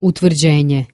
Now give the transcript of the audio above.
utvrđenje.